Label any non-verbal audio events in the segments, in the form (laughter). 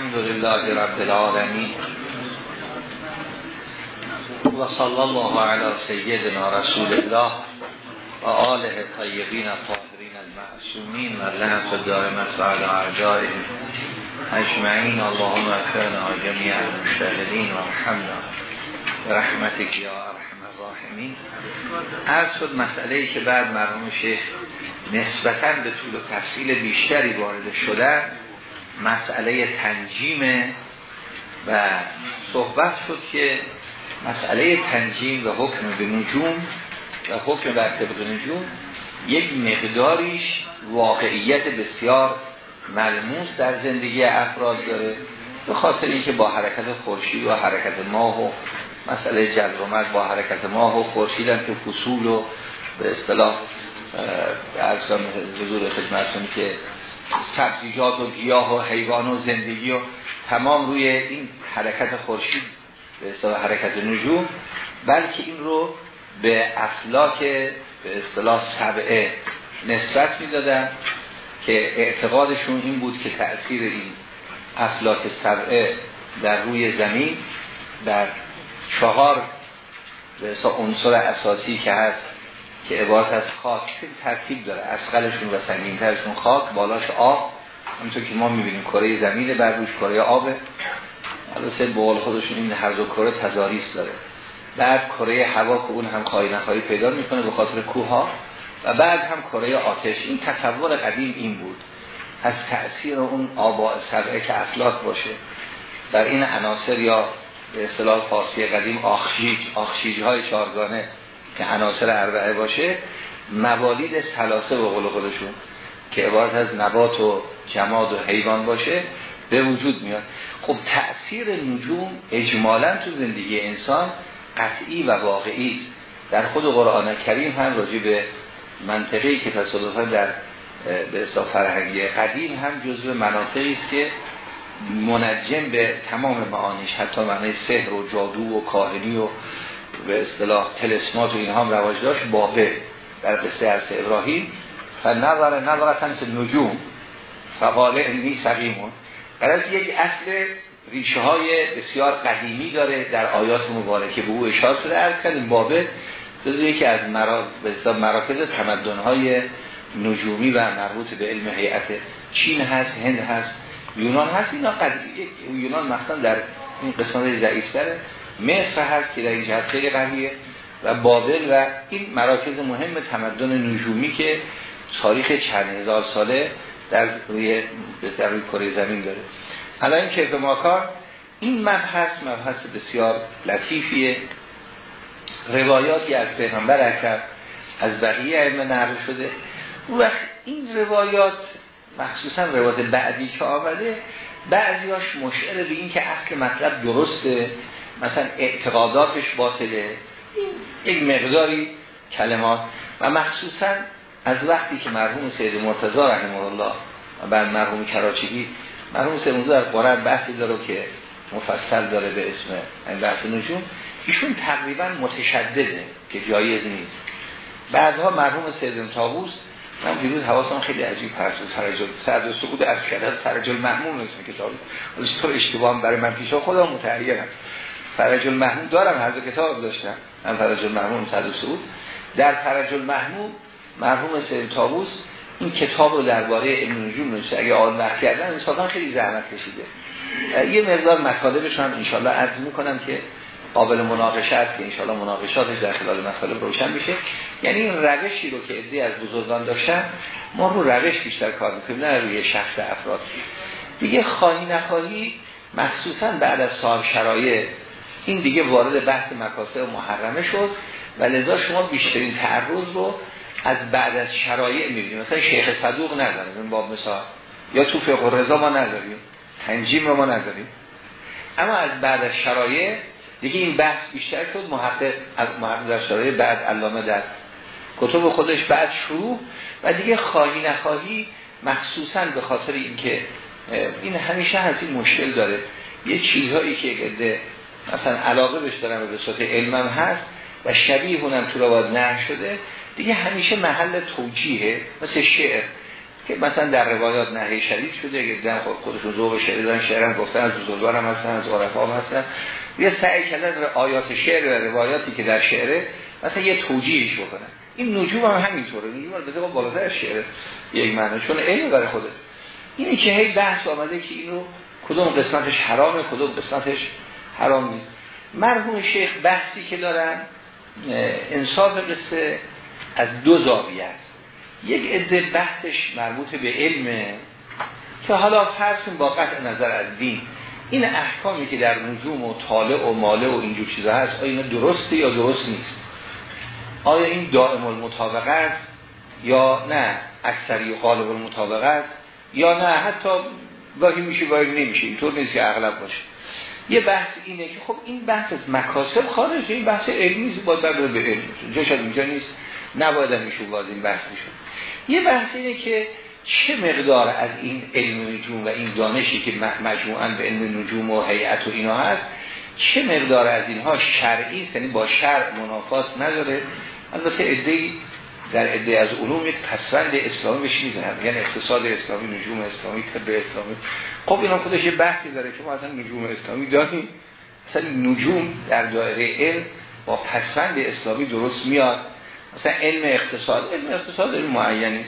الحمد لله رب العالمين و صلی الله علی سیدنا رسول الله و آله طیبین الطاهرین المعصومین و لعنت دائمت علی اعدائهم اجمعین اللهم اغفرنا جمیع المجتهدین و رحمنا برحمتک یا ارحم الراحمین عرض شد مسئله که بعد مرحوم شیخ نسبتا به طول و تفصیل بیشتری وارد شده. مسئله تنجیم و صحبت شد که مسئله تنجیم و حکم به نجوم و حکم بر طبق نجوم یک مقداریش واقعیت بسیار ملموس در زندگی افراد داره. به خاطر اینکه با حرکت خورشید و حرکت ماه و مسئله جلومت با حرکت ماه و خورشید هم که فصول و به اصطلاح از حضور خدمتون که سبزیجات و گیاه و حیوان و زندگی و تمام روی این حرکت خورشید به اصطلاح حرکت نجوم بلکه این رو به افلاک به اصطلاح سبعه نسبت می‌دادن که اعتقادشون این بود که تأثیر این افلاک سبعه در روی زمین در چهار به عنصر اساسی که هست که عبارت از خاک ترتیب داره. اسقلشون و سنگینترشون خاک بالاش آب. همونطور که ما می‌بینیم کره زمین بر روش کره آبه البته به قول خودشون این هر دو کره تزاریس داره. بعد کره هوا که اون هم خواهی نخواهی پیدا می‌کنه به خاطر کوه و بعد هم کره آتش. این تصور قدیم این بود. از تأثیر اون آبا سبعه که افلاک باشه در این عناصر یا به اصطلاح فارسی قدیم آخشیج. آخشیج های چارگانه که عناصر اربعه باشه موالید سلاسه به قول خودشون که عبارت از نبات و جماد و حیوان باشه به وجود میاد. خب تأثیر نجوم اجمالا تو زندگی انسان قطعی و واقعی در خود قرآن کریم هم راجع به منطقه‌ای که تصادفا در به اصطلاح فرهنگی قدیم هم جزو مناطقی است که منجم به تمام معانیش حتی معنی سحر و جادو و کاهنی و به اصطلاح تلسمات و اینها هم رواج داشت بابه در قصه از ابراهیم. فنظر نظرتن که نجوم فقاله انی سقیمون. از یک اصل ریشه های بسیار قدیمی داره در آیات مبارکه به او اشاره شده ارز کردیم بابه جزو یکی از مراکز تمدن های نجومی و مربوط به علم حیعت چین هست هند هست یونان هست. اینا قدیمی یونان مثلا در این قسمت ضعیفتره. مصر هست که در این جهت خیلی قویه و بابل و این مراکز مهم تمدن نجومی که تاریخ چند هزار ساله در روی در روی کره زمین داره. حالا این کیف ماکار این مبحث مبحث بسیار لطیفیه. روایاتی از پیغمبر اکرد از بقیه علم نقل شده. و این روایات مخصوصا روایات بعدی که آمده بعضیاش مشعر به این که اصل مطلب درسته. مثلا اعتقاداتش باطله. یک مقداری کلمات. و مخصوصا از وقتی که مرحوم سید مرتضی رحمه الله و بعد مرحوم کراچیگی مرحوم سید مرتضی در بحثی داره که مفصل داره به اسم بحث نجوم. ایشون تقریبا متشدده که جایز نیست. بعدها مرحوم سید تابوس من دیروز حواسم خیلی عجیب پرسو ترجل سرد و سقود از کرده ترجل محموم نیست کتاب. تو اشتباه برای من پیشا خودم متعیرم فرج المحمود دارم هر دو کتاب داشتم. من فرج المحمود صد سعود. در فرج المحمود مرحوم سید تابوس این کتاب رو درباره علم نجوم نوشته. اگه آن وقت کردن انصافا خیلی زحمت کشیده. یه مقدار مطالبش هم انشالله عرض می‌کنم که قابل مناقشه است که انشالله مناقشاتش در خلال مطالب روشن بشه. یعنی این روشی رو که ادعی از بزرگان داشتن ما رو روش بیشتر کار می‌کنیم نه روی شخص افراد. دیگه خواهی نخواهی مخصوصا بعد از صاحب شرایط این دیگه وارد بحث مکاسب محرمه شد و لذا شما بیشترین تعرض رو از بعد از شرایع می‌بینیم مثلا شیخ صدوق نداریم این باب مثال یا تو فقه رضا ما نداریم تنجیم رو ما نداریم. اما از بعد از شرایع دیگه این بحث بیشتر شد. محقق از محقق در شرایع بعد علامه در کتب خودش بعد شروع. و دیگه خواهی نخواهی مخصوصا به خاطر اینکه این همیشه هست این مشکل داره. یه چیزهایی که مثلا علاقه بهش دارم به صورت علمم هست و شبیه هونم تو رواد نه شده. دیگه همیشه محل توجیهه مثل شعر که مثلا در روایات نهی شدید شده که در خودشون ذوق شعر دارن شعرم گفتن از بزرگوار هم هستن از عرفا هستن. یه سعی کردن آیات شعر و روایاتی که در شعره مثلا یه توجیهش بکنن. این نجوم هم همینطوره. نجوم هم بذار بالاتر شعر یک معنی چون علم برای خوده اینی که هی بحث آمده که اینو کدوم قسمتش حرامه کدوم قسمتش حرام نیست. مرحوم شیخ بحثی که دارن انصاف قصه از دو زاویه است. یک عده بحثش مربوط به علمه که حالا فرض با قطع نظر از دین این احکامی که در نجوم و طالع و ماله و اینجور چیزا هست آیا درسته یا درست نیست؟ آیا این دائم المطابقه است یا نه؟ اکثری غالب المطابقه است یا نه؟ حتی گاهی میشه گاهی نمیشه. اینطور نیست که اغلب باشه. یه بحث اینه که خب این بحث از مکاسب خارج این بحث علمی باید در به علم جا شد اینجا نیست. نباید میشه باز این بحث میشه. یه بحث اینه که چه مقدار از این علم نجوم و این دانشی که مجموعا به علم نجوم و هیئت و اینا هست چه مقدار از اینها شرعی یعنی با شرع منافات نداره. البته ادهی در عده از علوم یک پسوند اسلامی بهش می‌زنن. یعنی اقتصاد اسلامی نجوم اسلامی طب اسلامی. خب اینا خودش یه بحثی داره که ما اصلا نجوم اسلامی داریم مثلا نجوم در دایره علم با پسوند اسلامی درست میاد. مثلا علم اقتصاد علم اقتصاد علم معینی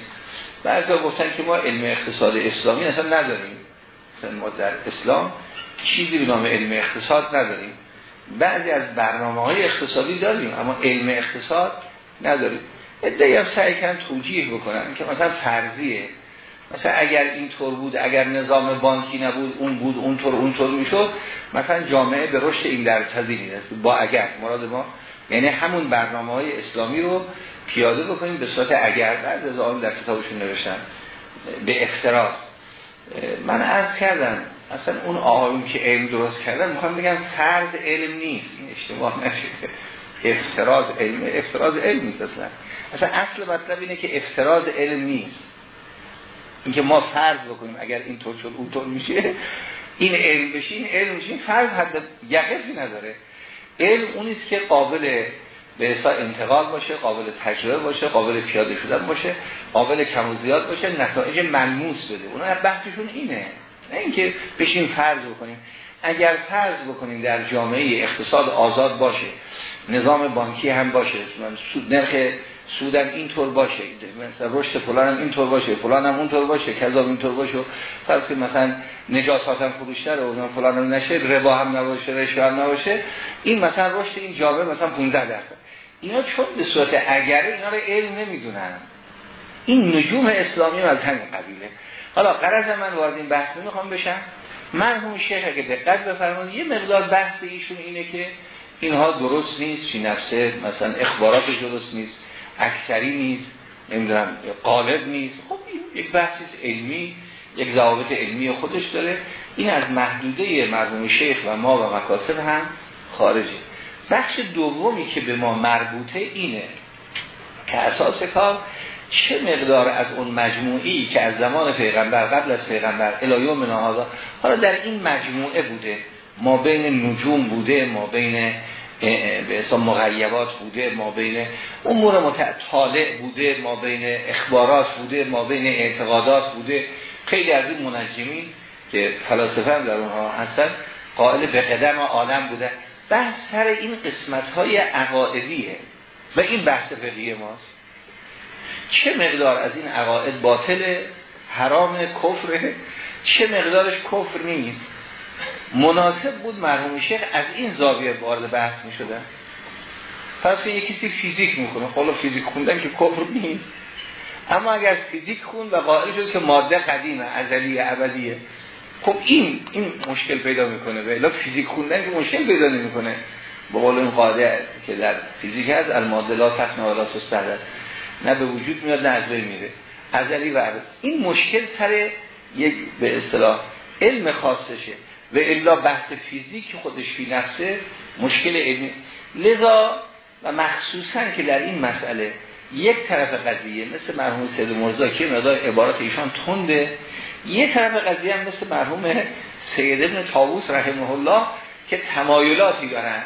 بعضی گفتن که ما علم اقتصاد اسلامی اصلا نداریم. مثلا ما در اسلام چیزی به نام علم اقتصاد نداریم. بعضی از برنامه های اقتصادی داریم اما علم اقتصاد نداریم. ادعی هم سعی کردن توجیه بکنن که مثلا فرضیه مثلا اگر این طور بود اگر نظام بانکی نبود اون بود اونطور اونطور می‌شد مثلا جامعه به رشد این درصدی می‌رسید. با اگر مراد ما یعنی همون برنامه های اسلامی رو پیاده بکنیم به صورت اگر بعد از آن در کتابشون نوشتن. به افتراس من عرض کردم اصلا اون آقایون که علم درست کردن می‌خوام بگم فرض علم نیست. این اشتباه نشه. افتراض علم افتراض علم نیست اصلا. اصلا اصل مطلب اینه که افتراض علم نیست. اینکه ما فرض بکنیم اگر اینطور شد اونطور میشه این علم بشه این علم این فرض حد یقفی نداره. علم اونیست که قابل به حساب انتقال باشه قابل تجربه باشه قابل پیاده شدن باشه قابل کم و زیاد باشه نتایج ملموس بده. اونا بحثشون اینه. نه اینکه بشین فرض بکنیم. اگر فرض بکنیم در جامعه اقتصاد آزاد باشه نظام بانکی هم باشه سود نرخ سودم اینطور باشه مثلا رشد فلان هم اینطور باشه فلان هم اونطور باشه کذا اینطور باشه. فرض که مثلا نجاسات هم فروشتر و فلان هم نشه ربا هم نباشه رشوه هم نباشه. این مثلا رشد این جامعه مثلا 15 درصد. اینا چون به صورت اگره اینا رو علم نمی‌دونن. این نجوم اسلامی از همین قبیله. حالا قرض من وارد این بحث نمی‌خوام بشم. مرحوم شیخ اگه دقت بفرمایید یه مقدار بحث ایشون اینه که اینها درست نیست چی نفسه مثلا اخبارات درست نیست. اکثری نیست نمی‌دونم قالب نیست. خب این یک بحثی علمی یک ضوابط علمی خودش داره. این از محدوده مرحوم شیخ و ما و مکاسب هم خارجه. بخش دومی که به ما مربوطه اینه که اساس کار چه مقدار از اون مجموعی که از زمان پیغمبر قبل از پیغمبر الایوم مناهادا حالا در این مجموعه بوده ما بین نجوم بوده ما بین به اسم مغیبات بوده ما بین امور متعطاله بوده ما بین اخبارات بوده ما بین اعتقادات بوده. خیلی از این منجمین که فلاسفه هم در اونها هستن قائل به قدم عالم بوده بحث سر این قسمت های عقائدیه. و این بحث فقهی ماست. چه مقدار از این عقاید باطل حرام کفره؟ چه مقدارش کفر نیست؟ مناسب بود مرحوم شیخ از این زاویه وارد بحث می شدن پس که یکی کسی فیزیک می‌کنه. خب فیزیک خوندن که کفر نیست. اما اگر فیزیک خوند و قائل شد که ماده قدیمه ازلیه ابدیه خب این این مشکل پیدا می‌کنه. به فیزیک خوندن که مشکل پیدا نمی‌کنه. به قول این قاعده که در فیزیک هست الماده لا تفنا ولا نه به وجود میاد نه از بین میره. ازلی و این مشکل سر یک به اصطلاح علم خاصشه. و الا بحث فیزیک خودش فی نفسه مشکل علمی. لذا و مخصوصا که در این مسئله یک طرف قضیه مثل مرحوم سید مرزا که مقدار عبارات ایشان تنده یک طرف قضیه هم مثل مرحوم سید ابن طاووس رحمه الله که تمایلاتی دارن.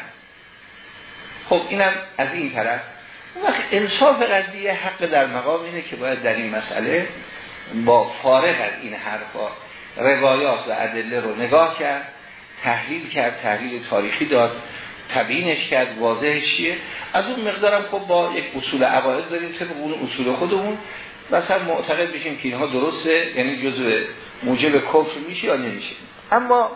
خب اینم از این طرف. وقت انصاف قضیه حق در مقام اینه که باید در این مسئله با فارغ از این حرفا روایات و ادله رو نگاه کرد تحلیل کرد تحلیل تاریخی داد تبیینش کرد واضحش چیه؟ از اون مقدارم خب با یک اصول عقاید داریم طبق اون اصول خودمون. مثلا معتقد بشیم که اینها درسته یعنی جزء موجب کفر میشه یا نمیشه. اما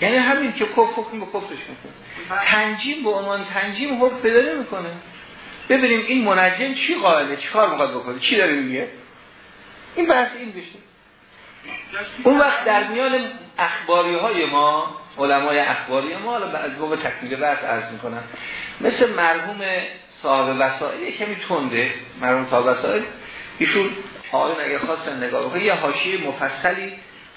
یعنی همین که کفر حکم به کفرش می‌کنه. تنجیم به عنوان تنجیم حکم پیدا می‌کنه ببینیم این منجم چی قائله چی کار می‌خواد بکنه؟ چی داره میگه؟ این بحث این بشه. اون وقت در میان اخباری های ما علمای اخباری ما حالا از باب تکمیل بحث عرض می‌کنم مثل مرحوم صاحب وسائل کمی تنده مرحوم صاحب وسائل. ایشون آقایون اگر خواستن نگاه بکنه یه حاشیه مفصلی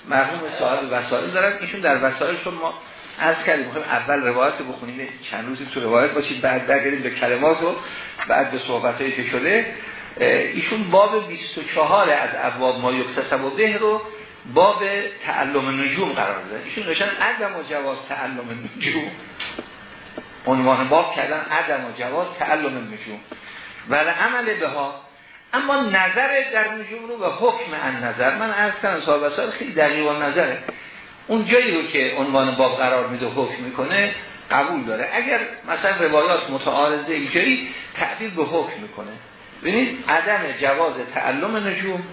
مرحوم صاحب وسائل دارن. ایشون در وسائل چون ما از کردیم می‌خوایم اول روایت بخونیم چند روزی تو روایت باشید بعد برگردیم به کلمات و بعد به صحبت که شده. ایشون باب 24 از ابواب ما یکتسب و به رو باب تعلم نجوم قرار دادن. ایشون نشان عدم و جواز تعلم نجوم. عنوان باب کردن عدم و جواز تعلم نجوم. و عمل به ها اما نظر در نجوم رو به حکم ان نظر. من از کنم صاحب خیلی دقیق نظره. اون جایی رو که عنوان باب قرار میده حکم می‌کنه قبول داره. اگر مثلا روایات متعارضه اینجایی تعبیر به حکم می‌کنه. ببینید عدم جواز تعلم نجوم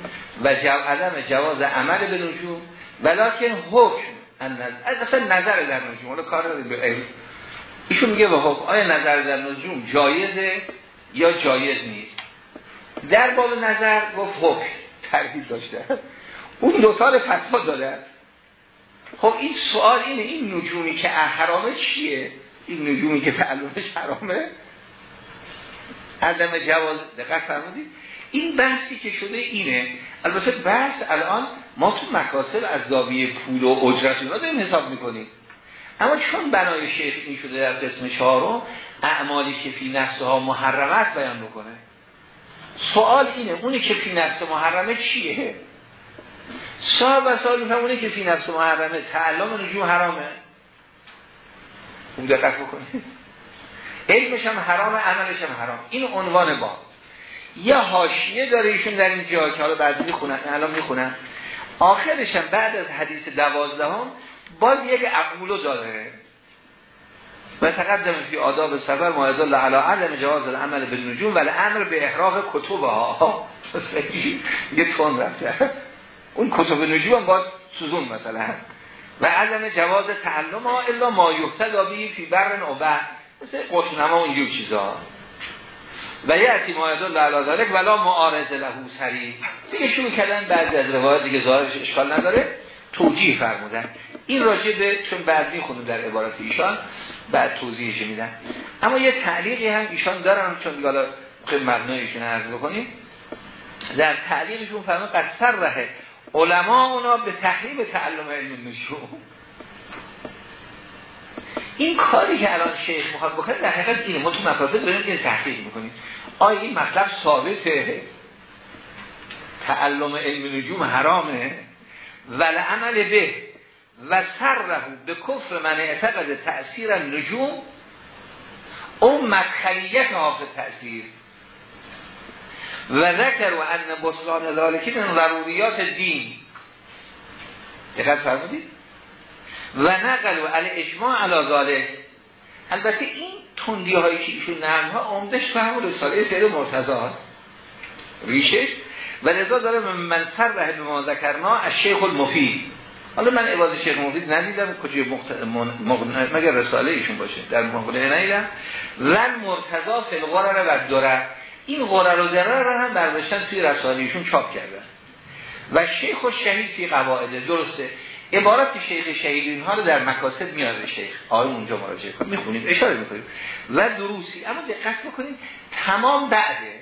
و جو... عدم جواز عمل به نجوم ولیکن حکم اصلا نظر در نجوم. حالا کار به علم. ایشون میگه به حکم. آیا نظر در نجوم جایزه یا جایز نیست؟ در باب نظر گفت حکم. ترکیب داشته. اون دو سال فتوا داده. خب این سوال اینه این نجومی که حرامه چیه؟ این نجومی که تعلمش حرامه؟ عدم جواز دقت فرمودید. این بحثی که شده اینه البته بحث الان ما تو مکاسب از زاویه پول و اجرت اینا داریم حساب می‌کنیم. اما چون بنای شیخ این شده در قسم چهارم اعمالی که فی نفسها محرمت بیان بکنه. سوال اینه اونی که فی نفس محرمه چیه؟ صاحب و سوال اونی که فی نفس محرمه تعلم نجوم حرامه. اون دقت بکنید علمش هم حرام عملش هم حرام. این عنوان با یه حاشیه داره ایشون در این جا که حالا بعد می‌خونن الان می‌خونن. آخرش هم بعد از حدیث دوازدهم باز یک عقولو داره. و تقدم فی آداب سفر ما ادل علی عدم جواز العمل بالنجوم ولی امر به احراق کتبها. (laughs) یه تون رفته. اون کتب نجوم هم باز سوزون مثلا. و عدم جواز تعلم ها الا ما یحتدا به فی برن و مثل قطنما و اینجور چیزا. و یه اتی مایدون علا دارک ولا معارض لهو سری. دیگه شروع کردن بعضی از روایات دیگه ظاهرش اشکال نداره. توجیه فرمودن. این راجع به چون بعد می‌خونم در عبارت ایشان بعد توضیحش میدن. اما یه تعلیقی هم ایشان دارن چون دیگه حالا مبنایشون عرض بکنیم. در تعلیقشون فرمود قد سر رهه علما اونا به تحریم تعلم علم نشون این کاری که الان شیخ می‌خواد بکنه در حقیقت اینه. ما تو مفاسد داریم که تحقیق می‌کنیم. آیا این مطلب ثابته؟ تعلم علم نجوم حرامه؟ ول عمل به و سره به کفر من اعتقد تأثیر نجوم او مدخلیت حافظ تأثیر. و ذکر و ان بسلان ذالکی من ضروریات دین. دقت فرمودید؟ و نقل و علی اجماع علی ذالک. البته این تندی هایی که ایشون نرم ها عمدش فهم رساله سید مرتضی هست. ریشش. و لذا داره من سر ره به ما ذکرنا از شیخ المفید. حالا من عباد شیخ مفید ندیدم کجای مخت... مگر رساله ایشون باشه؟ در مقنعه ندیدم و مرتضی فی الغرر و دره این غرر و دره رو هم برداشتن توی رساله ایشون چاپ کردن. و شیخ و شهید فی قواعده درسته. عبارت شیخ شهید اینها رو در مکاسب میاره شیخ. آقای اونجا مراجعه کنیم می‌خونیم اشاره می‌کنیم و دروسی. اما دقت بکنید تمام بعده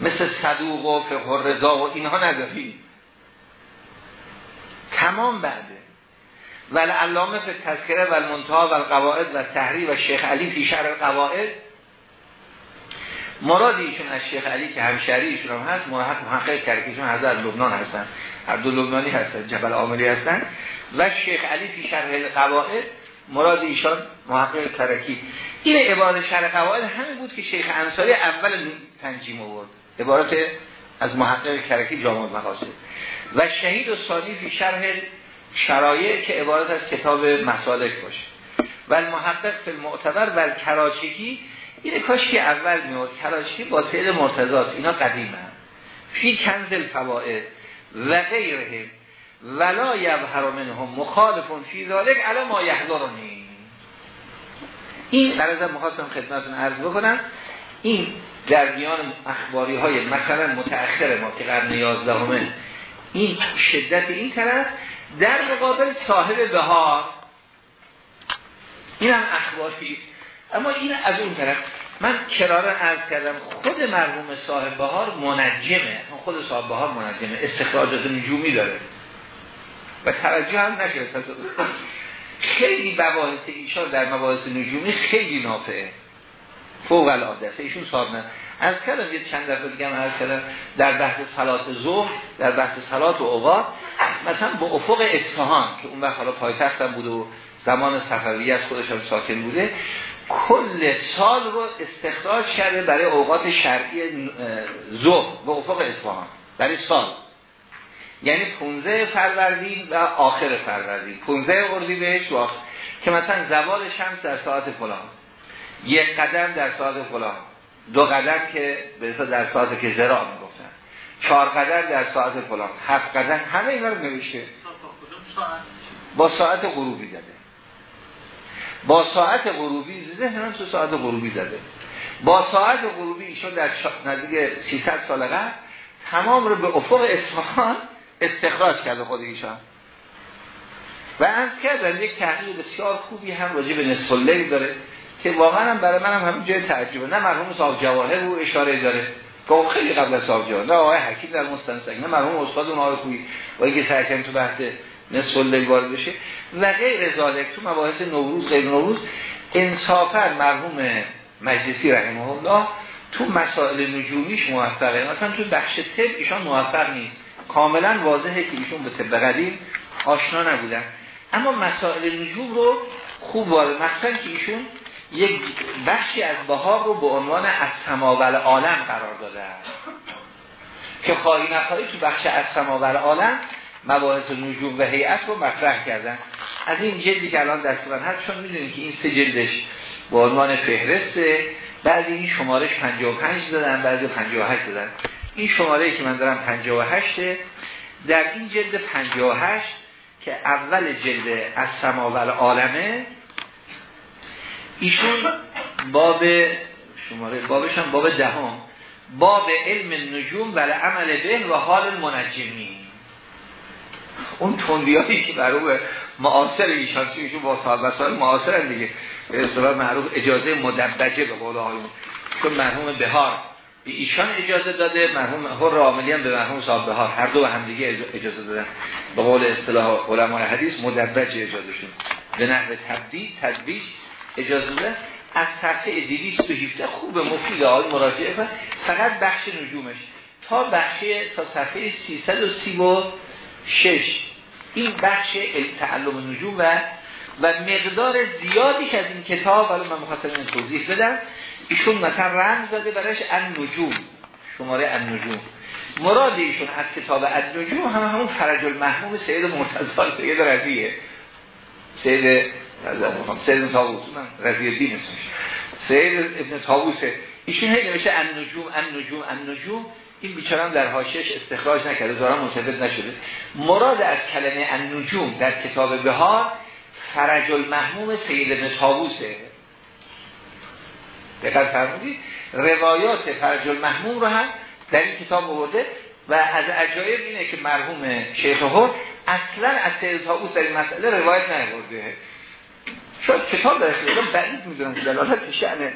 مثل صدوق و فقه رضا و اینها نداریم. تمام بعده ولی علامه فی تذکره و المنتها و القواعد و تحریر و شیخ علی فی شهر القواعد مراد ایشون از شیخ علی که همشری ایشون هم هست محقق محقق کرد که ایشون حضرت لبنان هستن. دو لبنانی هستن جبل عاملی هستن. و شیخ علی فی شرح قواعد مراد ایشان محقق کرکی این عبارت شرق قواعد همین بود که شیخ انصاری اول تنجیم آورد. عبارت از محقق کرکی جامع مقاصد. و شهید و ثانی فی شرح شرایع که عبارت از کتاب مسالک باشه. و المحقق فی المعتبر و کراچگی این که اول میاد کراچگی با سید مرتضاست اینا قدیمه فی کنزل فوائد و غیره ولا یظهر منهم مخالفون فی ذالک علی ما یحضرنی. این در از مخواستم خدمتتون عرض بکنم این در میان اخباری های مثلا متأخر ما که قرن 11 این شدت این طرف در مقابل صاحب بهار این هم اخباری اما این از اون طرف من کراره عرض کردم خود مرحوم صاحب بهار منجمه. خود صاحب بهار منجمه. استخراجات نجومی داره. و توجه هم نکرد. خیلی بواحث ایشان در مباحث نجومی خیلی نافعه فوق العاده ایشون صاحب نه. از کردم یه چند دفعه دیگه من کردم در بحث صلات ظهر در بحث صلات و اوقات مثلا با افق اصفهان که اون وقت حالا پایتختم بود و زمان صفویت خودش هم ساکن بوده کل سال رو استخراج کرده برای اوقات شرعی ظهر به افق اصفهان. برای سال. یعنی 15 فروردین و آخر فروردین. 15 اردیبهشت و که مثلا زوال شمس در ساعت فلان. یک قدم در ساعت فلان. دو قدم که به در ساعت که زرا می‌گفتن. چهار قدم در ساعت فلان. هفت قدم. همه اینا رو نوشته. با ساعت غروبی زده. با ساعت غروبی همون تو ساعت غروبی زده. با ساعت غروبی ایشون در نزدیک 300 سال قبل تمام رو به افق اصفهان استخراج کرده خود ایشان. و از کردن یک تحقیق بسیار خوبی هم راجع به نصف داره که واقعا هم برای منم همین جای تعجبه. نه مرحوم صاحب جواهر رو اشاره داره. که خیلی قبل از صاحب جواهر نه آقای حکیم در مستنسک نه مرحوم استاد اون آقای خویی و اینکه سرکن تو بحث نصف اللیل وارد بشه و غیر ذالک تو مباحث نوروز غیر نوروز انصافا مرحوم مجلسی رحمه الله تو مسائل نجومیش موفقه. مثلا تو بخش طب ایشان موفق نیست. کاملا واضحه که ایشون به طب قدیم آشنا نبودن. اما مسائل نجوم رو خوب وارد مثلا که ایشون یک بخشی از بهار رو به عنوان از سماول عالم قرار داده که خواهی نخواهی تو بخش از سماول عالم مباحث نجوم و هیئت رو مطرح کردن. از این جلدی که الان دست من هست چون می‌دونیم که این سه جلدش به عنوان فهرسته بعد این شمارش 55 دادن بعضی 58 دادن. این شماره که من دارم 58 در این جلد 58 که اول جلد از سماول عالمه ایشون باب شماره بابش هم باب دهم. باب علم نجوم و عمل به و حال منجمی اون تندیایی که برای معاصر ایشان ایشون با صاحب وسائل معاصر دیگه. به اصطلاح معروف اجازه مدبجه به قول آقایون چون مرحوم بهار. به ایشان اجازه داده مرحوم هر عاملی هم به مرحوم صاحب بهار. هر دو به هم دیگه اجازه دادن. به قول اصطلاح علمای حدیث مدبج اجازهشون به نحو تبدیل تدبیج اجازه داده از صفحه 217 خوب مفید آقای مراجعه فقط بخش نجومش. تا بخش تا صفحه 336 این بخش تعلم نجوم و و مقدار زیادیش از این کتاب ولی من مخاطب این توضیح بدم ایشون مثلا رمز داده ان نجوم شماره ان نجوم مراد ایشون از کتاب ان نجوم هم همون فرج المحموم سید مرتضی سید رضیه. سید سید رضی دین اسمش. سید ابن تاووسه ایشون هی ان نجوم ان نجوم ان نجوم این بیچاره در حاشیش استخراج نکرده زارا منتفض نشده. مراد از کلمه ان نجوم در کتاب بهار فرج المحموم سید ابن تاووسه دقت فرمودید روایات فرج المحموم رو هم در این کتاب آورده و از عجایب اینه که مرحوم شیخ هر اصلا از سید تاووس در این مسئله روایت نیاورده. شاید کتاب در اختیار بعید می‌دونم که دلالت شأن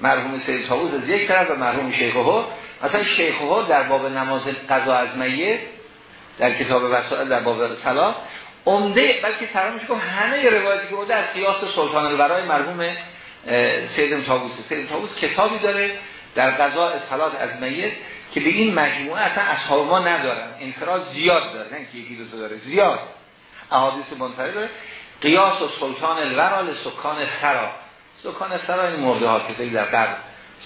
مرحوم سید تاووس از یک طرف و مرحوم شیخ هر مثلا شیخ هر در باب نماز قضا از میت در کتاب وسائل در باب صلاه عمده بلکه ترامش که همه روایتی که بوده از قیاس سلطان الورای مرحوم سید تابوس سید تابوس کتابی داره در قضا اصحالات از میت که به این مجموعه اصلا اصحاب ما ندارن. انفراد زیاد داره نه که یکی دو داره زیاد. احادیث منفرد داره. قیاس و سلطان الورال سکان سرا سکان سرا این مرده ها که در قبل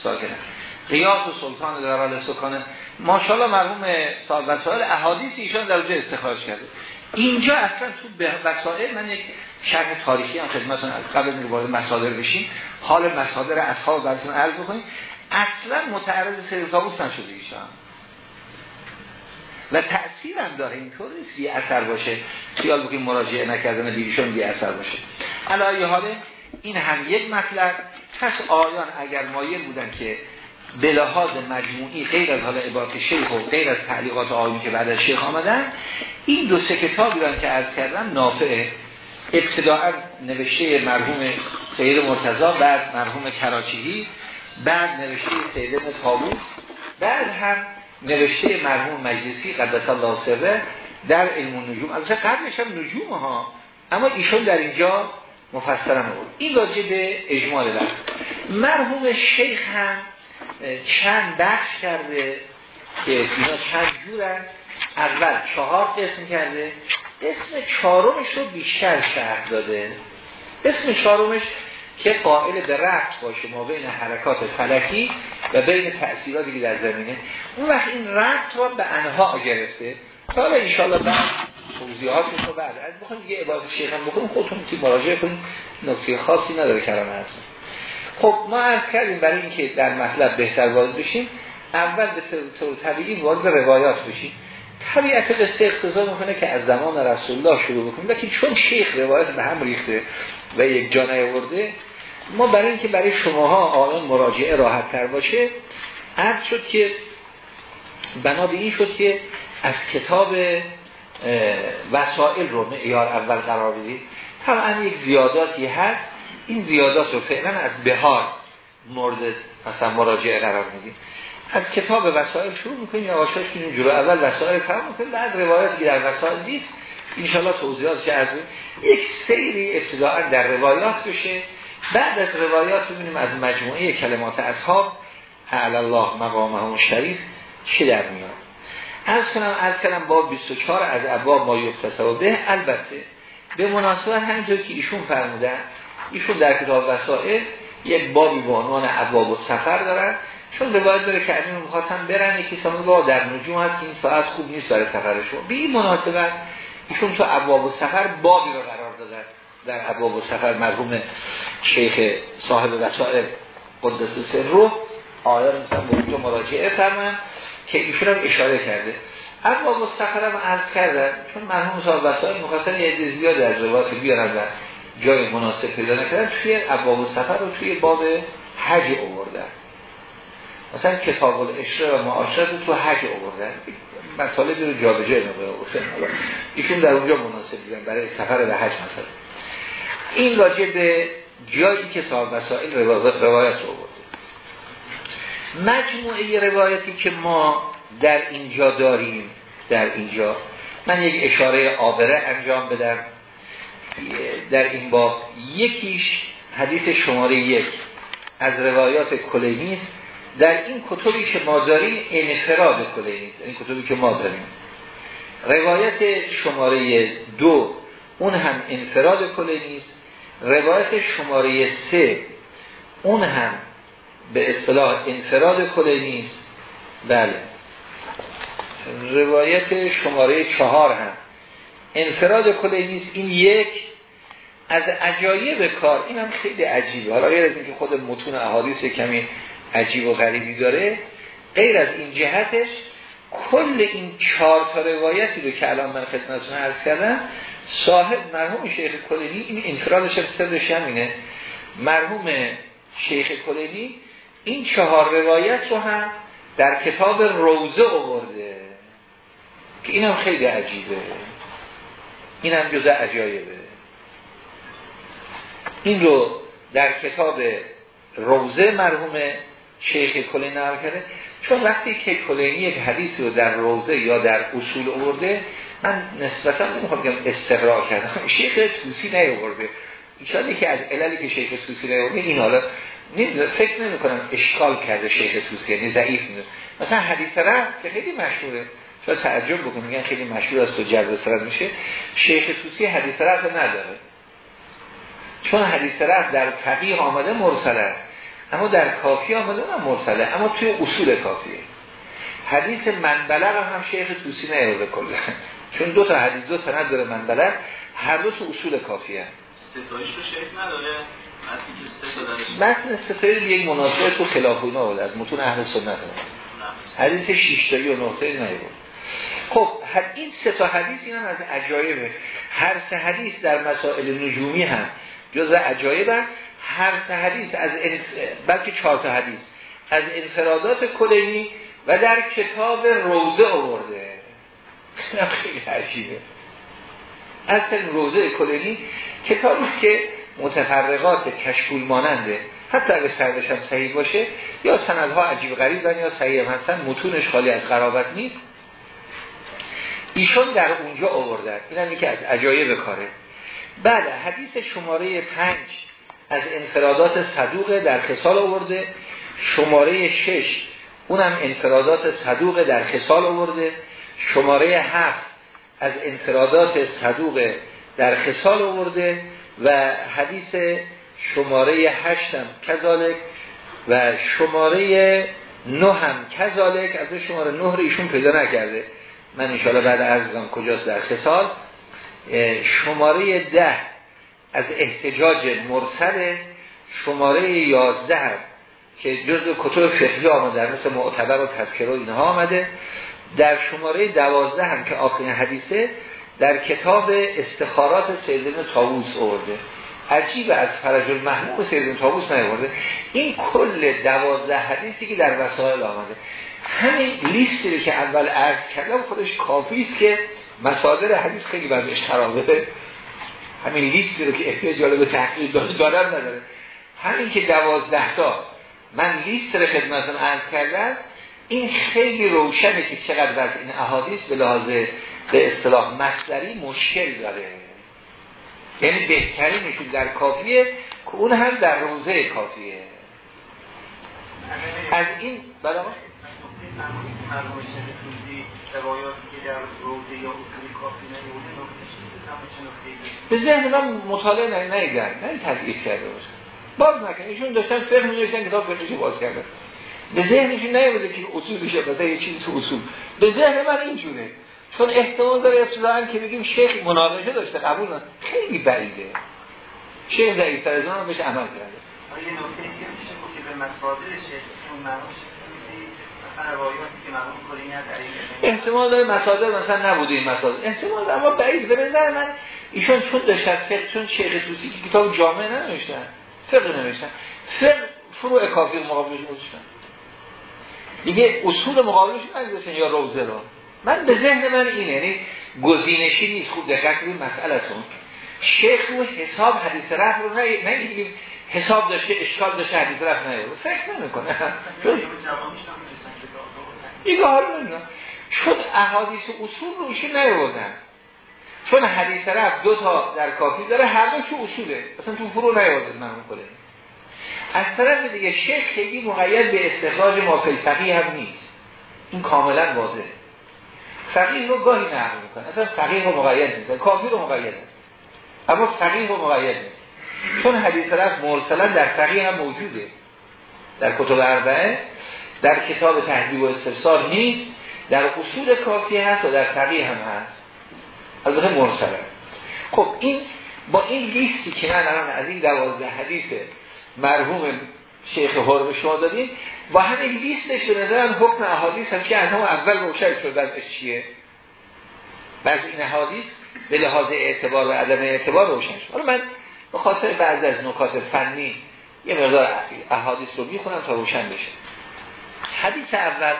ساکنه. قیاس و سلطان الورال سکان ماشاءالله مرحوم صاحب وسائل احادیث ایشان در اونجا استخراج کرده. اینجا اصلا تو وسائل من یک شرح تاریخی هم خدمتون قبل اینکه وارد مصادر بشیم. حال مصادر اصحاب براتون عرض بکنیم. اصلا متعرض سیر تابوس نشده ایشان. و تأثیر هم داره. اینطور نیست بی اثر باشه. خیال بکنیم مراجعه نکردن بیشون بی اثر باشه. علایه حاله این هم یک مطلب. پس آیان اگر مایل بودن که به لحاظ مجموعی غیر از حال عبارت شیخ و غیر از تعلیقات آیون که بعد از شیخ آمدن این دو سه کتابی رو که عرض کردم نافعه ابتداعا نوشته مرحوم سید مرتضا بعد مرحوم کراچیهی بعد نوشته سید ابن بعد هم نوشته مرحوم مجلسی قدس الله سره در علم نجوم البته قبلش هم نجوم ها اما ایشون در اینجا مفسرم بود. این راجع به اجمال لفظ مرحوم شیخ هم چند بخش کرده که اینا چند جورن اول چهار قسم کرده. اسم چهارمش رو بیشتر شهر داده. اسم چهارمش که قائل به رفت باشه ما بین حرکات فلکی و بین تأثیراتی که در زمینه. اون وقت این رفت رو به انها گرفته. حالا انشاءالله بعد توضیحات رو بعد از بخوایم یه عبادت شیخ هم بکنیم خودتون که مراجعه کنیم نکته خاصی نداره کلام هست خب ما عرض کردیم برای اینکه در مطلب بهتر وارد بشیم اول به طور طبیعی وارد روایات بشیم. طبیعت قصه اقتضا می‌کنه که از زمان رسول الله شروع بکنیم لیکن چون شیخ روایت به هم ریخته و یک جا نیاورده ما برای اینکه برای شماها آن مراجعه راحت تر باشه عرض شد که بنا به این شد که از کتاب وسائل رو معیار اول قرار بدید. طبعا یک زیاداتی هست. این زیادات رو فعلا از بهار مورد مثلا مراجعه قرار میدیم. از کتاب وسائل شروع می‌کنیم. یا آشاش کنیم جلو. اول وسائل تمام می‌کنیم. بعد روایاتی که در وسائل نیست انشاءالله توضیحات چه یک سیری ابتداعا در روایات بشه. بعد از روایات ببینیم از مجموعه کلمات اصحاب الله مقامه شریف چه در میاد. از کنم از کنم باب 24 از ابواب ما یکتسب به البته به مناسبت همینطور که ایشون فرمودن ایشون در کتاب وسائل یک بابی به عنوان ابواب و سفر دارن. چون روایت داره که امین می‌خواستن برن یکی سامگاه در نجوم هست که این ساعت خوب نیست برای سفرشون به این مناسبت ایشون تو ابواب و سفر بابی رو قرار دادن. در ابواب و سفر مرحوم شیخ صاحب وسائل قدس سر رو آیا مثلا به اونجا مراجعه فرمن که ایشون هم اشاره کرده. سفر هم عرض کردن چون مرحوم صاحب وسائل مخواستن یه عده زیاد از روایت بیارن و جای مناسب پیدا نکردن توی ابواب سفر رو توی باب حج آوردن. مثلا کتاب الاشره و معاشرت رو تو حج آوردن. مطالبی رو جابجا آوردن ایشون در اونجا مناسب دیدن برای سفر به حج مثلا. این راجع به جایی که صاحب وسائل روایت رو برده مجموعه روایتی که ما در اینجا داریم در اینجا. من یک اشاره آبره انجام بدم. در این با یکیش حدیث شماره یک از روایات کلینی است. در این کتبی که ما داریم انفراد کلینی است. این کتبی که ما داریم. روایت شماره دو اون هم انفراد کلینی است. روایت شماره سه اون هم به اصطلاح انفراد کلی نیست. بله. روایت شماره چهار هم. انفراد کلی نیست. این یک از عجایب کار. این هم خیلی عجیبه. حالا غیر از اینکه خود متون احادیث کمی عجیب و غریبی داره غیر از این جهتش کل این چهار تا روایتی رو که الان من خدمتتون عرض کردم صاحب مرحوم شیخ کلینی این انفرادش هم سرش همینه. مرحوم شیخ کلینی این چهار روایت رو هم در کتاب روزه آورده. که این هم خیلی عجیبه. این هم جزء عجایبه. این رو در کتاب روزه مرحوم شیخ کلینی نقل کرده. چون وقتی که کلینی یک حدیثی رو در روزه یا در اصول آورده من نسبتا نمی‌خوام بگم استقرار کردم. (laughs) شیخ توسی نیاورده. ایشان که از عللی که شیخ توسی نیاورده این حالا فکر نمی کنم اشکال کرده شیخ توسی یعنی ضعیف میده مثلا حدیث رفت که خیلی مشهوره. شاید تعجب بکنم میگن خیلی مشهور است و جذب سرد میشه. شیخ توسی حدیث رفت نداره. چون حدیث رفت در فقیه آمده مرسله. اما در کافی آمده نه مرسله. اما توی اصول کافیه. حدیث منبلغ هم شیخ توسی نیاورده کلا چون دو تا حدیث دو سند داره منبلغ. هر دو تو اصول کافیه. ستایش رو شیخ نداره؟ متن ستایش یک مناسبه تو خلاف اینا بود از متون اهل سنت حدیث شیشتایی و نقطه نیاورده خب این سه تا حدیث این هم از عجایبه. هر سه حدیث در مسائل نجومی هم جز عجایب هم هر سه حدیث از انف... بلکه چهار تا حدیث از انفرادات کلینی و در کتاب روزه آورده. (laughs) خیلی عجیبه. اصلا روزه کلینی کتابی که متفرقات کشکول ماننده حتی اگه سردش هم صحیح باشه یا سندها عجیب غریب یا صحیح هستن متونش خالی از قرابت نیست. ایشون در اونجا آوردن. این هم یکی از عجایب کاره. بله حدیث شماره پنج از انفرادات صدوق در خسال آورده. شماره شش اونم انفرادات صدوق در خسال آورده. شماره هفت از انفرادات صدوق در خسال آورده. و حدیث شماره هشتم کذالک و شماره نه هم کذالک. از شماره نه رو ایشون پیدا نکرده. من انشاءالله بعد ارزم کجاست در خسال شماره ده از احتجاج مرسل شماره یازده که جز کتب فقهی آمده مثل معتبر و تذکر و اینها آمده. در شماره دوازده هم که آخرین حدیثه در کتاب استخارات سیدن تاووس آورده. عجیب از فرج المحموم سیدن تاووس نیورده این کل دوازده حدیثی که در وسائل آمده. همین لیستی که اول عرض کردم خودش کافی است که مصادر حدیث خیلی وضعش خرابه. همین لیستی رو که احتیاج به تحقیق داره دارم نداره. همین که دوازده تا. من لیست رو خدمتون عرض کردم. این خیلی روشنه که چقدر وضع این احادیث به لحاظ به اصطلاح مصدری مشکل داره. یعنی بهترینشون در کافیه که اون هم در روزه کافیه. از این بلا به ذهن من مطالعه نه نیدن نه تضعیف کرده باشه. باز نکن. ایشون داشتن فقه می‌نوشتن کتاب فقهشو باز کرده به ذهنشون نیومده که اصولشه مثلا یه چیزی تو اصول. به ذهن من اینجوره. چون احتمال داره ابتداعا که بگیم شیخ مناقشه داشته قبول نه خیلی بعیده. شیخ ضعیف از اون بهش عمل کرده. آیا نکته که میشه که به مصادر شیخ اون احتمال داره مصادر مثلا نبوده این مصادر احتمال اما بعید. به نظر من ایشون چون داشتن فقه چون شیخ توسی که کتاب جامعه ننوشتن فقه نوشتن فقه فروع کافی مقابلش نوشتن دیگه اصول مقابلش نگذاشتن یا روزه رو. من به ذهن من اینه یعنی گزینشی نیست. خوب دقت کنید مسئلهتون. شیخ رو حساب حدیث رفت رو نگیدیم حساب داشته اشکال داشته حدیث رفت نیاره فکر نمی‌کنه. دیگه حالا چون احادیث اصول رو ایشون نیاوردن. چون حدیث رفت دو تا در کافی داره هر دو تو اصوله. اصلا تو فرو نیاورده من کنه از طرف دیگه شیخ خیلی مقید به استخراج ما فقیه هم نیست. این کاملا واضحه. فقیه رو گاهی نقل می‌کنه. اصلا فقیه رو مقید نیست. کافی رو مقید نیست. اما فقیه رو مقید نیست. چون حدیث رفت مرسلا در فقیه هم موجوده. در کتب اربعه در کتاب تهذیب و استفسار نیست. در اصول کافی هست و در فقیه هم هست. البته مرسله. خب این با این لیستی که من الان از این دوازده حدیث مرحوم شیخ حرم شما دادیم با همین لیستش به نظرم حکم احادیث هم که از هم اول روشن شد از چیه؟ بعض این احادیث به لحاظ اعتبار و عدم اعتبار روشن شد. حالا من به خاطر بعض از نکات فنی یه مقدار احادیث رو می‌خونم تا روشن بشه. حدیث اول.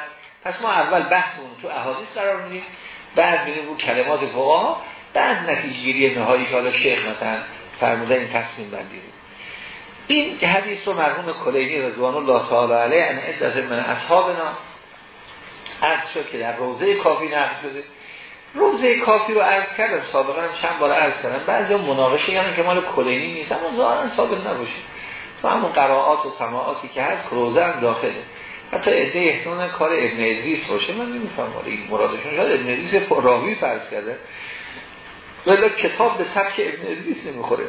پس ما اول بحثمون تو احادیث قرار میدیم. بعد میدیم رو کلمات فقها. بعد نتیجه نهایی که حالا شیخ مثلا فرموده این تصمیم بندی این حدیث رو مرحوم کلینی رضوان الله تعالی علیه ان عدت من اصحابنا عرض شد که در روزه کافی نقل شده. روضه کافی رو عرض کردم سابقا هم چند بار عرض کردم. بعضی مناقشه یعنی که مال کلینی نیست اما ظاهرا ثابت نباشه. تو همون قرائات و سماعاتی که هست روضه هم داخله. حتی عده احتمال کار ابن ادریس باشه. من نمیفهمم این مرادشون. شاید ابن ادریس راوی فرض کرده. ولی کتاب به سبک ابن ادریس نمی‌خوره.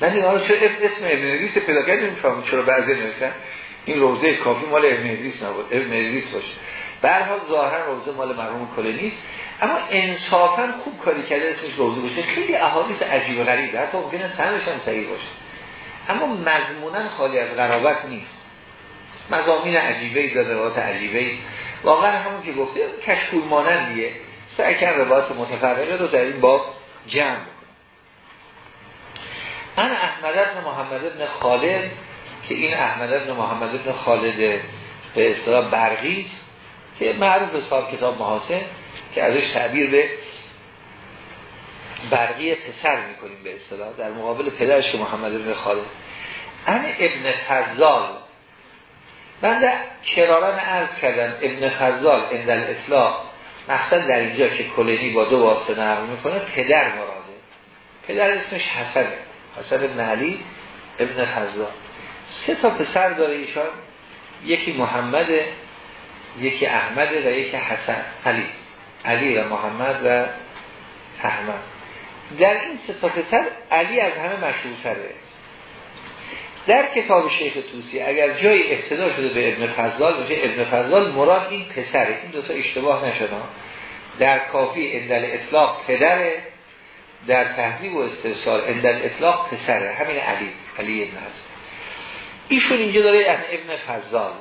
من این رو چرا اسم ابن ادریس پیدا کردیم چرا بعضی نوشتن این روضه کافی مال ابن ادریس نبود ابن ادریس باشه برها ظاهرا روزه مال مرحوم کلینی است اما انصافا خوب کاری کرده اسمش روزه باشه. خیلی احادیث عجیب و غریبه حتی ممکنه سندش هم صحیح باشه. اما مضمونا خالی از غرابت نیست. مضامین عجیبه ای داره روایت عجیبه ای واقعا همون که گفته کشکول مانندیه سعی کن روایت متفرقه رو در این باب جمع انا احمد بن محمد بن خالد که این احمد بن محمد بن خالد به اصطلاح برقی که معروف به صاحب کتاب محاسن که ازش تعبیر به برقی پسر می‌کنیم به اصطلاح در مقابل پدرش که محمد بن خالد. انا ابن فضال من در کرارن عرض کردم ابن فضال اندل اطلاق مقصد در اینجا که کلینی با دو واسطه نقل می‌کنه پدر مراده پدر اسمش حسنه. حسن ابن علی ابن خزا سه تا پسر داره ایشان. یکی محمد یکی احمد و یکی حسن. علی. علی و محمد و احمد. در این سه تا پسر علی از همه مشهورتره. در کتاب شیخ توسی اگر جای ابتدا شده به ابن فضال باشه ابن فضال مراد این پسره. این دو تا اشتباه نشده. در کافی اندل اطلاق پدره. در تهذیب و استرسال اندل اطلاق پسره همین علی علی ابن هست ایشون اینجا داره یعنی ابن فضال.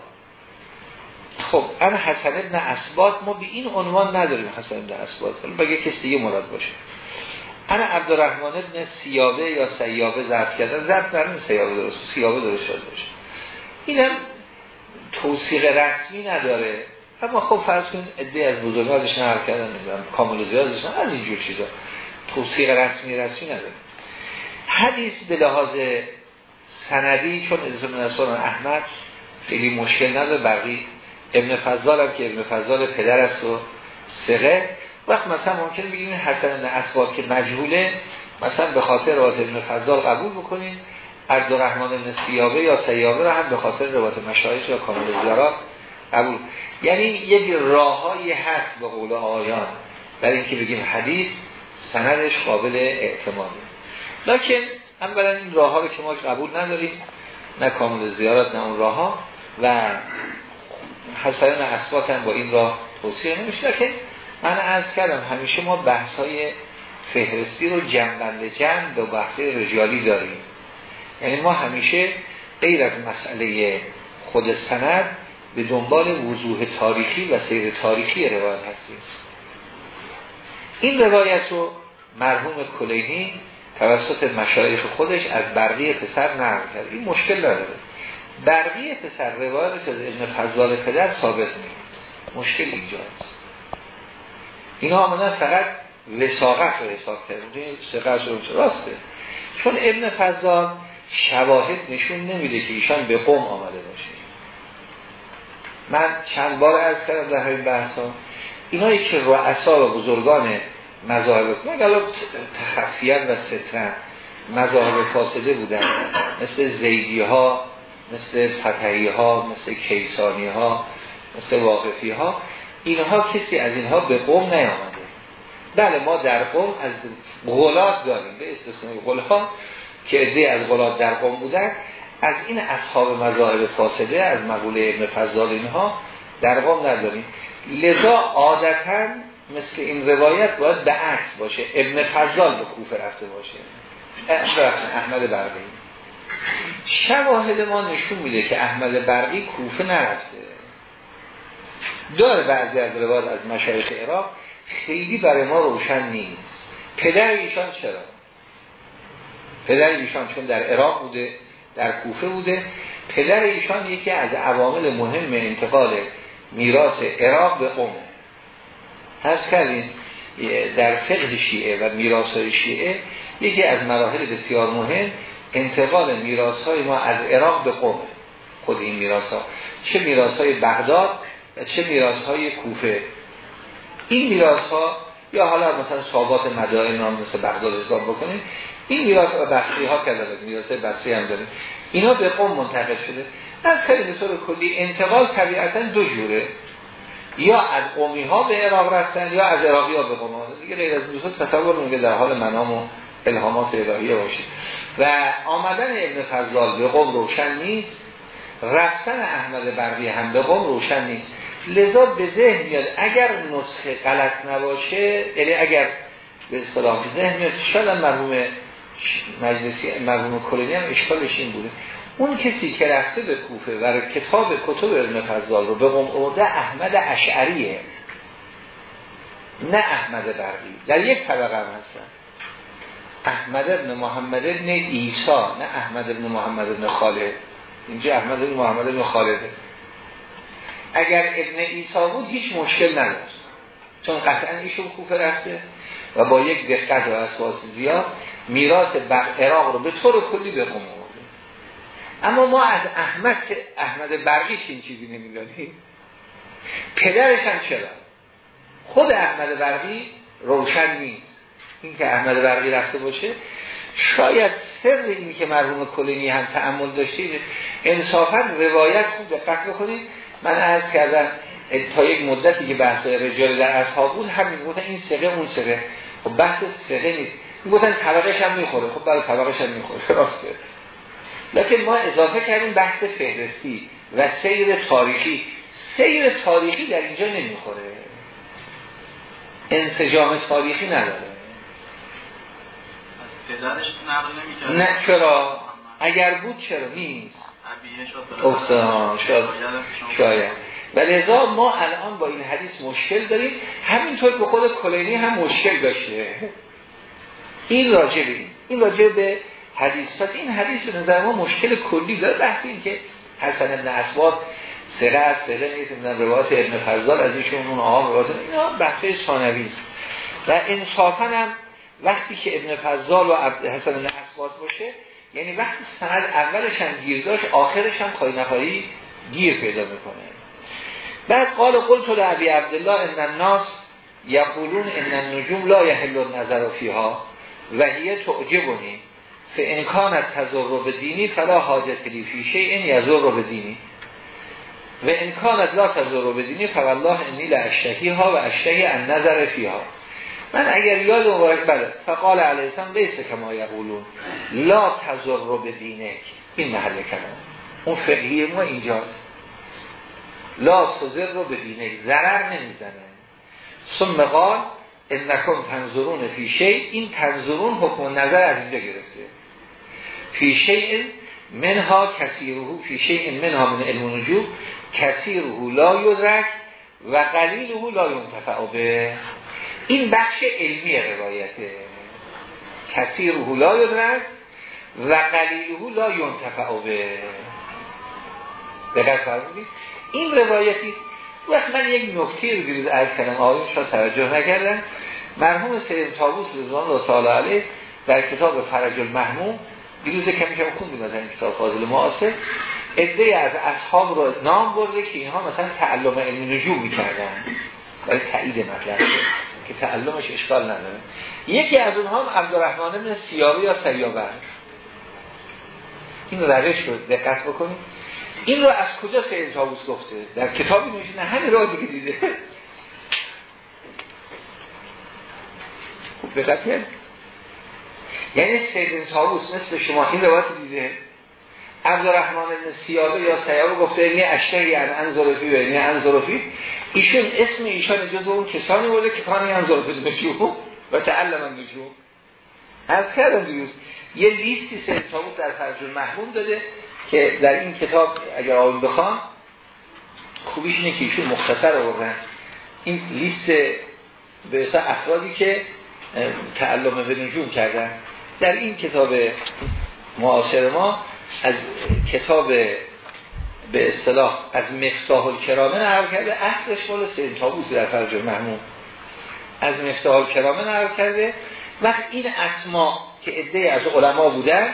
خب انا حسن ابن اسبات ما به این عنوان نداریم حسن ابن اسبات بگه کسی دیگه مراد باشه. انا عبدالرحمن ابن سیابه یا سیابه ضرب کردن در این سیابه درست سیابه درست شد باشه. اینم توصیق رسمی نداره. اما خب فرض کنید ادعی از بزرگاتش نهار کردن نمی‌دونم کامل زیادش از اینجور چیزا. توصیق رسمی رسمی نداره. حدیث به لحاظ سندی چون من احمد خیلی مشکل نداره برقی ابن فضال هم که ابن فضال پدر است و سقه وقت مثلا ممکن بگیم حسن ابن اسباب که مجهوله مثلا به خاطر روایت ابن فضال قبول بکنیم. عبدالرحمن ابن سیابه یا سیابه رو هم به خاطر روایت مشایخ یا کامل زیارات قبول. یعنی یک راههایی هست به قول آیان در اینکه بگیم حدیث سندش قابل اعتماده. لکن اولا این راه ها رو که ما قبول نداریم نه کامل زیارت نه اون راه ها و حسایان اثبات هم با این راه توصیه نمیشه. لکن من از کردم همیشه ما بحث های فهرستی رو جنبند جنب و بحث رجالی داریم. یعنی ما همیشه غیر از مسئله خود سند به دنبال وضوح تاریخی و سیر تاریخی روایت هستیم. این روایت رو مرحوم کلینی توسط مشایخ خودش از برقی پسر نقل کرد. این مشکل داره برقی پسر روایت از ابن فضال پدر ثابت نیست. مشکل اینجاست اینا آمدن فقط وساقت رو حساب کردن. راسته. چون ابن فضال شواهد نشون نمیده که ایشان به قوم آمده باشه. من چند بار از کردم در همین بحث ها اینایی که رؤسا و بزرگان مذاهب مگر تخفیان و سترن مذاهب فاسده بودن. مثل زیدی ها مثل فتحی ها مثل کیسانی ها مثل واقفی ها اینها کسی از اینها به قوم نیامده. بله ما در قوم از غلات داریم. به استثنای غلات که ادهی از غلات در قوم بودن از این اصحاب مذاهب فاسده از مقوله ابن فضال اینها در قوم نداریم. لذا عادتا مثل این روایت باید به عکس باشه. ابن فضال به کوفه رفته باشه. احمد برقی. شواهد ما نشون میده که احمد برقی کوفه نرفته. داره بعضی از روایت از مشایخ عراق خیلی برای ما روشن نیست. پدر ایشان چرا؟ پدر ایشان چون در عراق بوده در کوفه بوده. پدر ایشان یکی از عوامل مهم انتقال میراث عراق به قوم. هست کردیم در فقه شیعه و میراث شیعه یکی از مراحل بسیار مهم انتقال میراث های ما از عراق به قوم خود این میراث چه میراث های بغداد و چه میراث های کوفه. این میراث ها یا حالا مثلا صحابات مدائن نام مثل بغداد حساب بکنیم این میراث و بخشی ها کردن میراث بخشی هم داریم اینا به قوم منتقل شده. از خیلی به کلی انتقال طبیعتا دو جوره. یا از قومی ها به عراق رفتن یا از عراقی ها به قوم ها. دیگه غیر از دوست تصور میگه در حال منام و الهامات الهیه باشه. و آمدن ابن فضال به قوم روشن نیست. رفتن احمد برقی هم به قوم روشن نیست. لذا به ذهن میاد اگر نسخه غلط نباشه یعنی اگر به اصطلاح ذهن میاد شاید مرحوم مجلسی مرحوم کلینی هم اشکالش این بوده. اون کسی که رفته به کوفه و کتاب کتب ابن فضال رو به قوم احمد اشعریه. نه احمد برقی. در یک طبقه هم هستن. احمد ابن محمد ابن ایسا نه احمد ابن محمد ابن خالد. اینجا احمد ابن محمد ابن خالده اگر ابن ایسا بود هیچ مشکل نداشت. چون قطعا ایشون کوفه رفته و با یک دقت و اساس زیاد میراث عراق رو به طور کلی به قوم اما ما از احمد احمد برقی این چیزی نمی‌دانیم. پدرش هم چرا؟ خود احمد برقی روشن نیست. این که احمد برقی رفته باشه شاید سر این که مرحوم کلینی هم تعمل داشتید انصافا روایت خوب دقت بکنید. من عرض کردم تا یک مدتی که بحث رجال در اصحاب بود همین گفتن این سقه اون سقه. خب بحث سقه نیست. گفتن طبقش هم می‌خوره. خب برای طبقش هم می‌خوره. (laughs) راسته. لیکن ما اضافه کردیم بحث فهرستی و سیر تاریخی. سیر تاریخی در اینجا نمی‌خوره. انسجام تاریخی نداره. نقل نه چرا؟ اگر بود چرا؟ نیست. شاید شاید و لذا ما الان با این حدیث مشکل داریم. همینطور به خود کلینی هم مشکل داشته. این راجع به این راجع به حدیث. پس این حدیث به نظر ما مشکل کلی داره بحث این که حسن ابن اسباد سره از سره نیست روایت ابن فضال از ایشون اون آقا روایت اینا بحثه ثانوی و انصافا هم وقتی که ابن فضال و حسن ابن اسباد باشه یعنی وقتی سند اولش هم گیر داشت آخرش هم خواهی نخواهی گیر پیدا می‌کنه. بعد قال قلت لعبی عبدالله ان الناس یقولون ان النجوم لا یحل النظر فیها و هی تعجبنی فان کانت تضر بدینی فلا حاجة لی فی شیء یضر بدینی. و ان کانت لا تضر بدینی فوالله انی لاشتهیها و اشتهی النظر فیها من اگر یاد مبارک بله فقال علیه السلام لیس کما یقولون. لا تضر بدینک این محل کلام. اون فقره ما اینجاست. لا تضر بدینک ضرر نمی‌زنه. ثم قال انکم تنظرون فی شی این تنظرون حکم نظر از اینجا گرفته. فی شیء منها کثیره فی شیء منها من علم نجوم کثیره لا یدرک و قلیله لا ینتفع به. این بخش علمی روایته. کثیره لا یدرک و قلیله لا ینتفع به. دقیق فرمودید؟ این روایتی وقت من یک نکته رو دیروز از کنم آقایون شاید توجه نکردن. مرحوم سید تابوس رضوان الله تعالی در کتاب فرج المحموم دیروز کمی کم خوندیم از این کتاب فاضل معاصر. عده از اصحاب رو نام برده که اینها مثلا تعلم علم نجوم می‌کردن. برای تایید مطلب که تعلمش اشکال نداره. یکی از اونها هم عبدالرحمن بن سیابی یا سیابر این روش رو دقت بکنید. این رو از کجا سید تابوس گفته؟ در کتابی نه همین رو دیگه دیده. دقت یعنی سید تابوس مثل شما این روایت دیده؟ عبدالرحمن بن سیابه یا سیابه گفته اینی اشتری یعنی انظرفی و اینی انظرفی ایشون اسم ایشان جز اون کسانی بوده که کانی انظرفی نجوم و تعلم نجوم از کردم دیروز. یه لیستی سید تابوس در فرج محموم داده که در این کتاب اگر آن بخوام خوبیش اینه که ایشون مختصر آوردن. این لیست به افرادی که تعلم به نجوم کردن. در این کتاب معاصر ما از کتاب به اصطلاح از مفتاح الکرامه نقل کرده اصلش مال سید تابوس در فرج محموم از مفتاح الکرامه نقل کرده. وقت این اسما که عده از علما بودن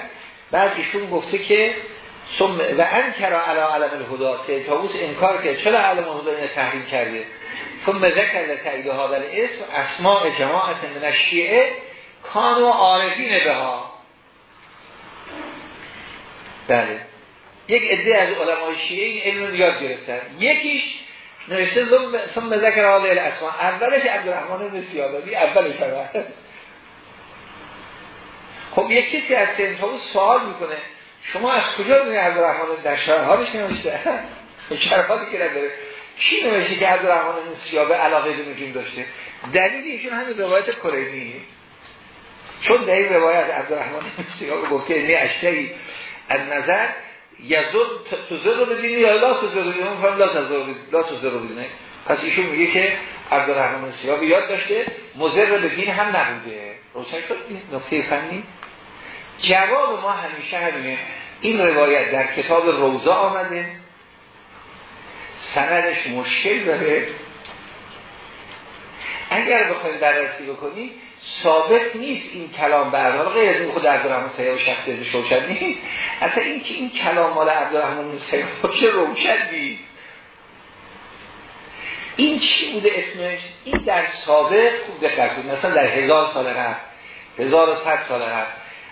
بعد ایشون گفته که و انکر علی علم الهدا سید تابوس انکار کرد چرا علم الهدا تحریم کرده؟ ثم ذکر تایید ها ولی اسم اسماء جماعت من الشیعه کانو عارفین به ها بله. یک عده از علمای شیعه این علم یاد گرفتن. یکیش نوشته ثم ذکر حال الاسماء. اولش عبدالرحمن بن سیابادی اولش هم خب یک کسی از سنتاوس سوال می‌کنه شما از کجا دونی عبدالرحمن در شرحالش نوشته (laughs) شرحالی که نداره. کی نوشته که عبدالرحمن سیابه علاقه به نجوم داشته؟ دلیل ایشون همین روایت کرینی چون در این روایت عبدالرحمن سیابه گفته نه اشتهی از نظر یزور تزر رو بدینی یا لا تزر رو بدینی لا تزر لا تزر رو بدینی پس ایشون میگه که عبدالرحمن سیابه یاد داشته مزر به دین هم نبوده. روشن شد؟ نکته فنی. جواب ما همیشه همینه. این روایت در کتاب روزا آمده. سندش مشکل داره. اگر بخوایم بررسی بکنیم ثابت نیست این کلام به حال غیر از این خود عبدالرحمن سیاه و شخصیت روشن نیست. اصلا این که این کلام مال عبدالرحمن سیاه باشه روشن نیست. این چی بوده اسمش؟ این در سابق خوب دقت بود مثلا در هزار سال قبل هزار و سال قبل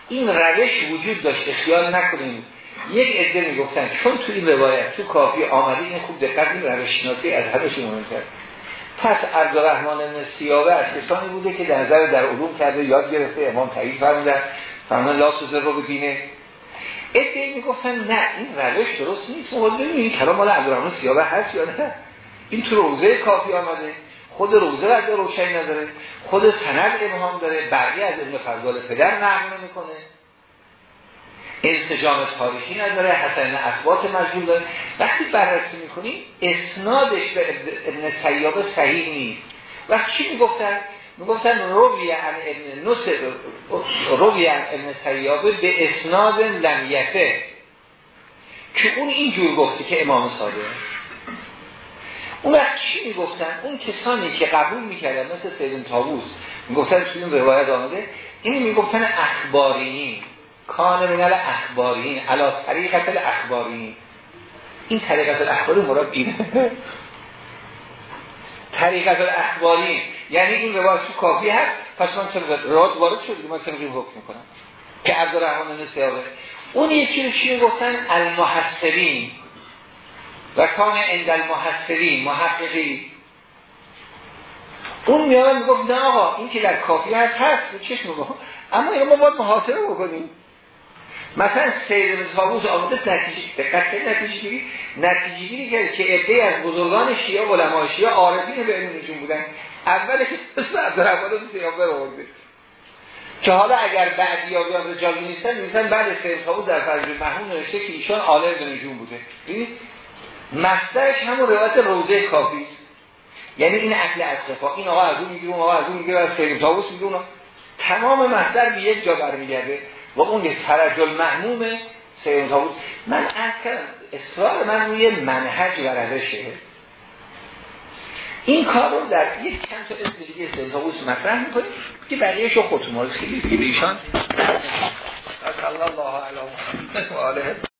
این روش وجود داشته خیال نکنیم یک عده می‌گفتن چون تو این روایت تو کافی آمده این خوب دقت این روش شناسی از همه مهم کرد پس عبدالرحمن بن سیابه از کسانی بوده که در نظر در علوم کرده یاد گرفته امام تایید فرمودن فرمودن لا سوزه رو بدینه. ادعی می‌گفتن نه این روش درست نیست. مقابل ببینید کلام مال عبدالرحمن سیابه هست یا نه. این تو روزه کافی آمده خود روزه رد روشنی نداره خود سند ابهام داره بقیه از علم فضال پدر نقل می‌کنه انسجام تاریخی نداره حسن اثبات مجهول داره. وقتی بررسی می‌کنیم اسنادش به ابن سیابه صحیح نیست. و چی می‌گفتن؟ می‌گفتن روی ابن روی ابن سیابه به اسناد لمیته که اون اینجور گفته که امام صادق. اون وقت چی می‌گفتن؟ اون کسانی که قبول می‌کردن مثل سیدون تابوس می‌گفتن توی این روایت آمده این می‌گفتن اخبارینی. کان منال اخبارین علا طریقت الاخبارین. این طریقت الاخباری مراد اینه طریقت الاخبارین. یعنی این روایت تو کافی هست پس من چه راد وارد شد من چه حکم می‌کنم؟ که عبدالرحمن نسیابه اون یکی رو چی گفتن المحسبین و کان عند المحسبین محققی اون میاد می‌گفت نه آقا این که در کافی هست هست. چشم بگو اما ما باید محاصره بکنیم. مثلا سید طاووس آمده نتیجه دقت نتیجه گیری. نتیجه گیری کرد که عده از بزرگان شیعه علمای شیعه عارفین به علمشون بودن. اول که اسم عبدالرحمن سیابه رو آورده. که حالا اگر بعدی یا بیان رجال نیستن نیستن بعد سید طاووس در فرج محمون نوشته که ایشان عالم به نجوم بوده. مصدرش همون روایت روزه کافی یعنی این عقل اصفا این آقا از اون می‌گیره اون آقا از اون می‌گیره از سید تمام مصدر به یک جا برمیگرده. و اون یک ترجل محموم سید طاووس من از کردم اصرار من روی منهج و روشه. این کار رو در یک چند تا اسم دیگه سید طاووس مطرح می‌کنیم که بقیه شو خودتون خیلی دیگه ایشان. الله الله علیه و آله.